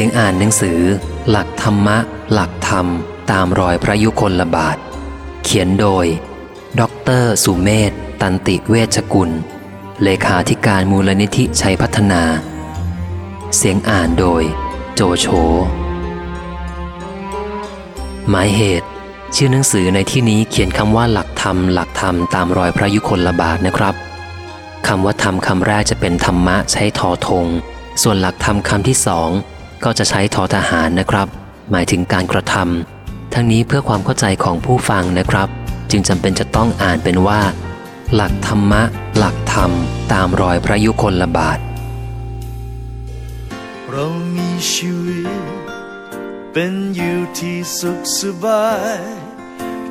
สียงอ่านหนังสือ หลักธรรมะ หลักธรรม ตามรอยพระยุคลบาท เขียนโดย ดร สุเมธ ตันติเวชกุล เลขาธิการมูลนิธิชัยพัฒนา เสียงอ่านโดย โจโฉหมายเหตุ ชื่อหนังสือในที่นี้เขียนคำว่าหลักธรรม หลักธรรมตามรอยพระยุคลบาทนะครับคำว่าธรรมคำแรกจะเป็นธรรมะใช้ทอทง ส่วนหลักธรรมคำที่สอง ก็จะใช้ทอทหารนะครับ หมายถึงการกระทำทั้งนี้เพื่อความเข้าใจของผู้ฟังนะครับ จึงจำเป็นจะต้องอ่านเป็นว่า หลักธรรมะ หลักธรรม ตามรอยพระยุคลบาท เรามีชีวิต เป็นอยู่ที่สุขสบาย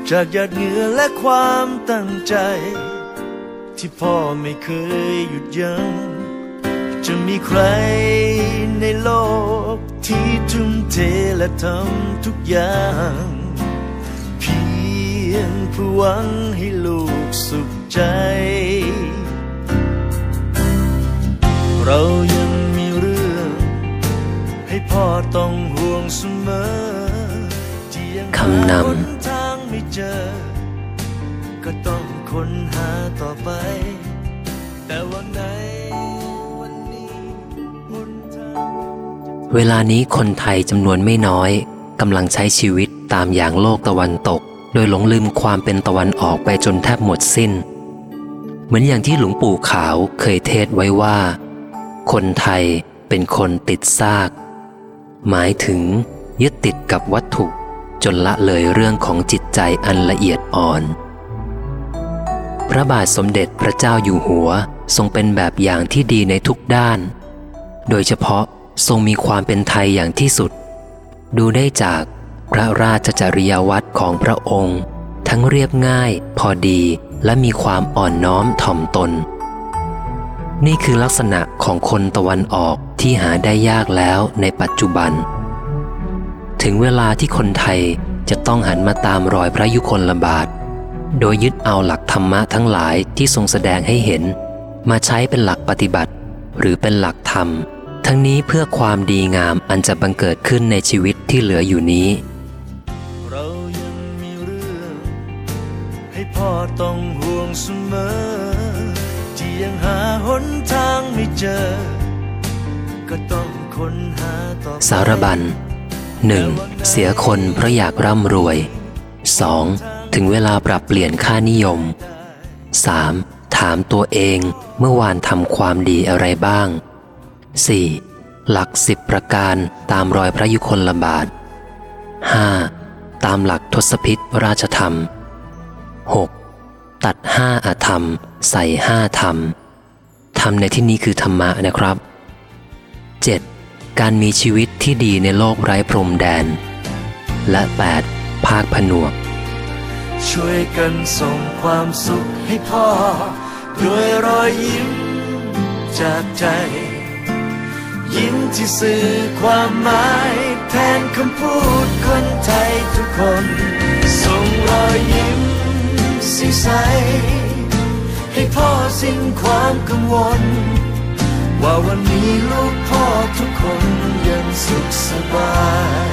จากหยาดเหงื่อและความตั้งใจ ที่พ่อไม่เคยหยุดยัง้ง จะมีใครในโลกที่ทุ่มเทและทำทุกอย่าง เพียงเพื่อหวังให้ลูกสุขใจ เรายังมีเรื่อง ให้พ่อต้องห่วงเสมอที่ยังคำนำหาหนทางไม่เจอ ก็ต้องค้นหาต่อไป แต่วันไหน เวลานี้คนไทยจำนวนไม่น้อยกำลังใช้ชีวิตตามอย่างโลกตะวันตก โดยหลงลืมความเป็นตะวันออกไปจนแทบหมดสิ้น เหมือนอย่างที่หลวงปู่ขาวเคยเทศไว้ว่า คนไทยเป็นคนติดซาก หมายถึง ยึดติดกับวัตถุ จนละเลยเรื่องของจิตใจอันละเอียดอ่อน พระบาทสมเด็จพระเจ้าอยู่หัวทรงเป็นแบบอย่างที่ดีในทุกด้าน โดยเฉพาะ ทรงมีความเป็นไทยอย่างที่สุด ดูได้จากพระราชจริยวัตรของพระองค์ ทั้งเรียบง่าย พอดีและมีความอ่อนน้อมถ่อมตน นี่คือลักษณะของคนตะวันออกที่หาได้ยากแล้วในปัจจุบัน ถึงเวลาที่คนไทยจะต้องหันมาตามรอยพระยุคลบาท โดยยึดเอาหลักธรรมะทั้งหลายที่ทรงแสดงให้เห็น มาใช้เป็นหลักปฏิบัติ หรือเป็นหลักธรรม ทั้งนี้เพื่อความดีงามอันจะบังเกิดขึ้นในชีวิตที่เหลืออยู่นี้ เรายังมีเรื่องให้พ่อต้องห่วงเสมอ ที่ยังหาหนทางไม่เจอ ก็ต้องค้นหาต่อไปสารบัญ 1. เสียคนเพราะอยากร่ำรวย 2. ถึงเวลาปรับเปลี่ยนค่านิยม 3. ถามตัวเองเมื่อวานทำความดีอะไรบ้าง 4. หลักสิบประการตามรอยพระยุคลบาท 5. ตามหลักทศพิษราชธรรม 6. ตัดห้าอาธรรม ใส่ห้าธรรม ธรรมในที่นี้คือธรรมะนะครับ 7. การมีชีวิตที่ดีในโลกไร้พรมแดน และ 8. ภาคผนวก ช่วยกันส่งความสุขให้พ่อ ด้วยรอยยิ้มจากใจ ยิ้มที่สื่อความหมายแทนคำพูดคนไทยทุกคน ส่งรอยยิ้มสีใส ให้พ่อสิ้นความกังวล ว่าวันนี้ลูกพ่อทุกคนยังสุขสบาย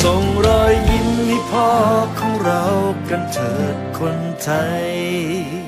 ส่งรอยยิ้มให้พ่อของเรากันเถิดคนไทย